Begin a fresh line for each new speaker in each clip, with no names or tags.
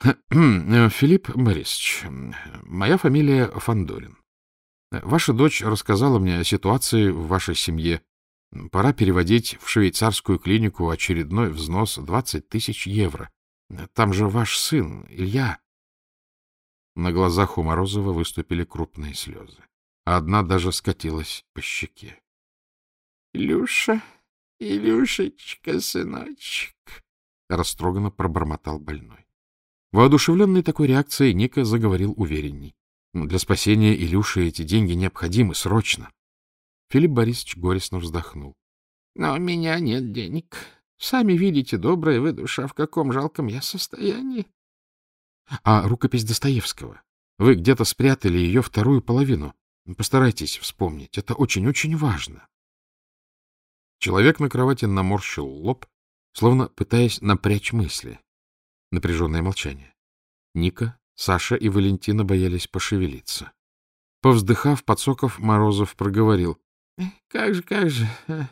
Филипп Борисович, моя фамилия Фандорин. Ваша дочь рассказала мне о ситуации в вашей семье. Пора переводить в швейцарскую клинику очередной взнос 20 тысяч евро. Там же ваш сын, Илья. На глазах у Морозова выступили крупные слезы, а одна даже скатилась по щеке.
— Илюша, Илюшечка, сыночек, — растроганно пробормотал больной.
Воодушевленный такой реакцией, Ника заговорил уверенней. Для спасения Илюши эти деньги необходимы срочно. Филипп Борисович горестно вздохнул.
— Но у меня нет денег. Сами видите, добрая вы душа, в каком жалком я состоянии.
— А рукопись Достоевского? Вы где-то спрятали ее вторую половину. Постарайтесь вспомнить. Это очень-очень важно. Человек на кровати наморщил лоб, словно пытаясь напрячь мысли. Напряженное молчание. Ника, Саша и Валентина боялись пошевелиться. Повздыхав, подсоков, Морозов проговорил.
— Как же, как же, э,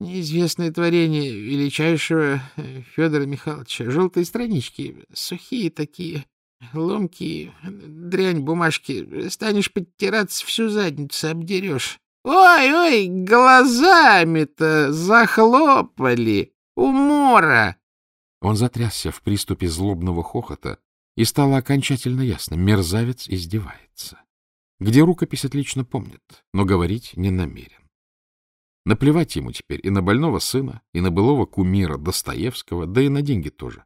неизвестное творение величайшего э, Федора Михайловича. Желтые странички, сухие такие, ломкие, дрянь бумажки. Станешь подтираться, всю задницу обдерешь. Ой-ой, глазами-то захлопали. Умора!
Он затрясся в приступе злобного хохота, и стало окончательно ясно — мерзавец издевается. Где рукопись отлично помнит, но говорить не намерен. Наплевать ему теперь и на больного сына, и на былого кумира Достоевского, да и на деньги тоже.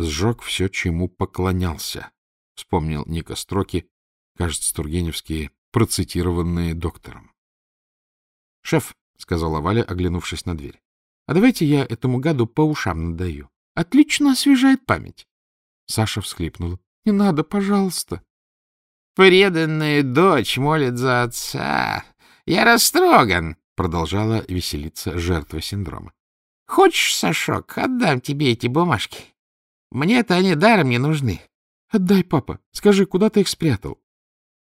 Сжег все, чему поклонялся, — вспомнил Ника строки, кажется, тургеневские, процитированные доктором. — Шеф, — сказала Валя, оглянувшись на дверь, — а давайте я этому гаду по ушам надаю. Отлично освежает память. Саша всхлипнула. — Не надо, пожалуйста.
— Преданная дочь молит за отца. Я растроган, — продолжала веселиться жертва синдрома. — Хочешь, Сашок, отдам тебе эти бумажки? Мне-то они даром не нужны.
— Отдай, папа. Скажи, куда ты их спрятал?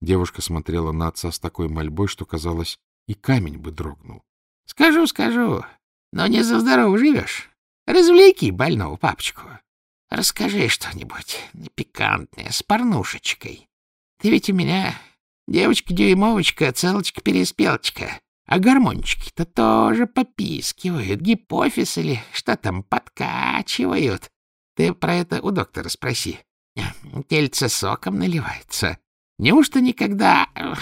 Девушка смотрела на отца с такой мольбой, что, казалось, и камень бы дрогнул.
— Скажу, скажу, но не за здорово живешь. Развлеки больного папочку. Расскажи что-нибудь пикантное, с порнушечкой. Ты ведь у меня девочка-дюймовочка, целочка-переспелочка. А гармончики-то тоже попискивают, гипофиз или что там, подкачивают. Ты про это у доктора спроси. Тельце соком наливается. Неужто никогда э,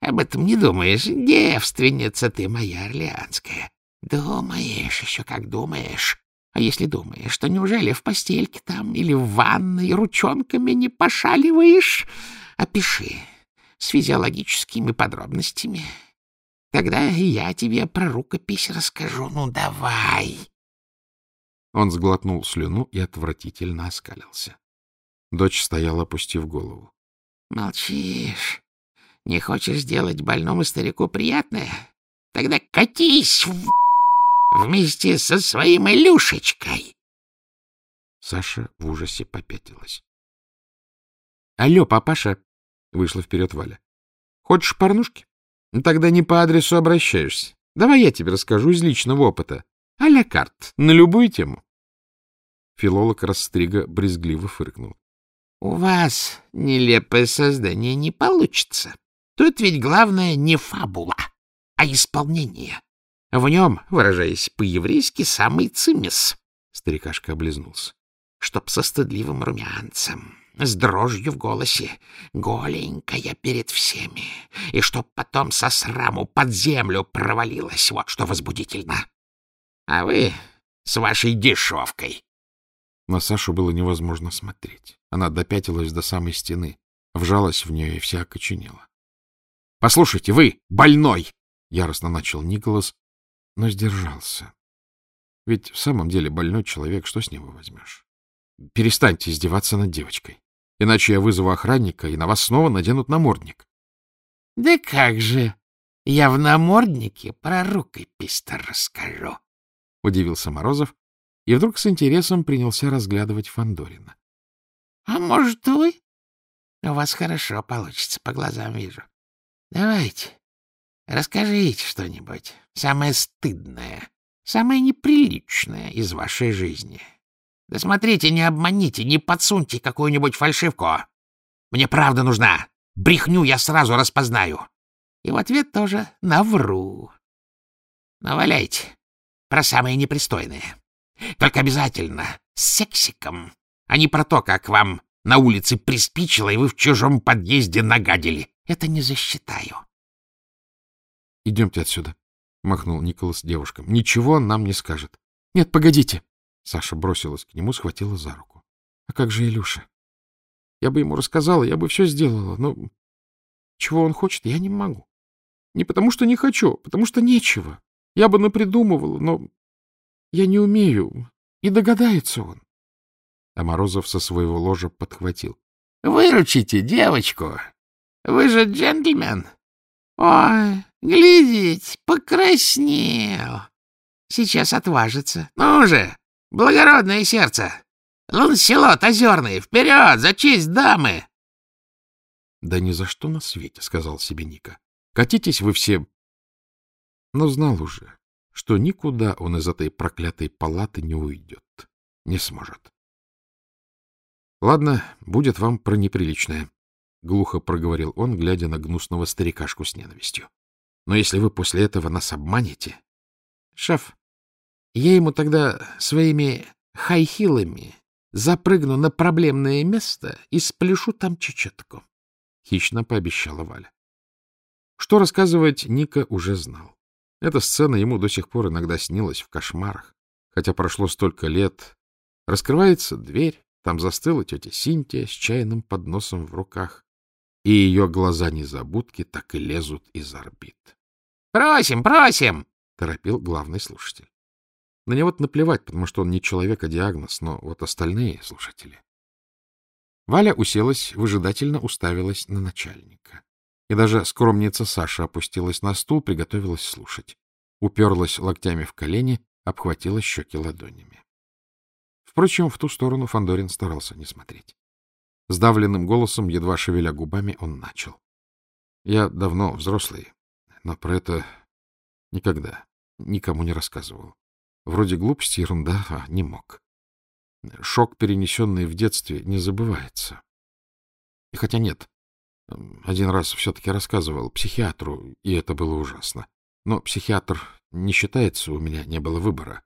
об этом не думаешь? Девственница ты моя орлеанская. Думаешь, еще как думаешь. А если думаешь, что неужели в постельке там или в ванной ручонками не пошаливаешь? Опиши с физиологическими подробностями. Тогда я тебе про рукопись расскажу. Ну, давай.
Он сглотнул слюну и отвратительно оскалился. Дочь стояла, опустив голову.
— Молчишь. Не хочешь сделать больному старику приятное? Тогда катись в... вместе со своим Илюшечкой.
Саша в ужасе попятилась. — Алло, папаша! — вышла вперед Валя. — Хочешь порнушки? Ну, тогда не по адресу обращаешься. Давай я тебе расскажу из личного опыта. А-ля карт, на любую тему. Филолог Растрига брезгливо фыркнул.
— У вас нелепое создание не получится. Тут ведь главное не фабула, а исполнение. В нем, выражаясь по-еврейски, самый цимис. Старикашка облизнулся. Чтоб со стыдливым румянцем, с дрожью в голосе, голенькая перед всеми, и чтоб потом со сраму под землю провалилась, вот что возбудительно. А вы с вашей дешевкой.
На Сашу было невозможно смотреть. Она допятилась до самой стены, вжалась в нее и вся окоченела. — Послушайте, вы больной! — яростно начал Николас, но сдержался. Ведь в самом деле больной человек, что с него возьмешь? Перестаньте издеваться над девочкой. Иначе я вызову охранника, и на вас снова наденут намордник.
— Да как же! Я в наморднике про рукопись-то расскажу!
— удивился Морозов и вдруг с интересом принялся разглядывать Фандорина.
А может, вы? У вас хорошо получится, по глазам вижу. Давайте, расскажите что-нибудь, самое стыдное, самое неприличное из вашей жизни. Да смотрите, не обманите, не подсуньте какую-нибудь фальшивку. Мне правда нужна. Брехню я сразу распознаю. И в ответ тоже навру. Наваляйте про самое непристойное. Только обязательно с сексиком, а не про то, как вам на улице приспичило, и вы в чужом подъезде нагадили. Это не засчитаю.
— Идемте отсюда, — махнул Николас девушкам. — Ничего он нам не скажет. — Нет, погодите. Саша бросилась к нему, схватила за руку. — А как же Илюша? Я бы ему рассказала, я бы все сделала, но чего он хочет, я не могу. Не потому что не хочу, потому что нечего. Я бы напридумывала, но я не умею. И догадается он. А Морозов со своего ложа подхватил.
— Выручите девочку. Вы же джентльмен. Ой, глядите, покраснел. Сейчас отважится. Ну же, благородное сердце. Ланселот озерный, вперед, за честь дамы!
— Да ни за что на свете, — сказал себе Ника. — Катитесь вы все... Но знал уже, что никуда он из этой проклятой палаты не уйдет, не сможет. — Ладно, будет вам про неприличное, — глухо проговорил он, глядя на гнусного старикашку с ненавистью. — Но если вы после этого нас обманете... — Шеф, я ему тогда своими хайхилами запрыгну на проблемное место и спляшу там чечетку, — хищно пообещала Валя. Что рассказывать, Ника уже знал. Эта сцена ему до сих пор иногда снилась в кошмарах, хотя прошло столько лет. Раскрывается дверь, там застыла тетя Синтия с чайным подносом в руках, и ее глаза-незабудки так и лезут из орбит.
— Просим, просим!
— торопил главный слушатель. На него наплевать, потому что он не человек, а диагноз, но вот остальные слушатели. Валя уселась, выжидательно уставилась на начальника. И даже скромница Саша опустилась на стул, приготовилась слушать. Уперлась локтями в колени, обхватила щеки ладонями. Впрочем, в ту сторону Фандорин старался не смотреть. Сдавленным голосом, едва шевеля губами, он начал. — Я давно взрослый, но про это никогда никому не рассказывал. Вроде глупости, ерунда, а не мог. Шок, перенесенный в детстве, не забывается. И хотя нет, один раз все-таки рассказывал психиатру, и это было ужасно. Но психиатр не считается, у меня не было выбора.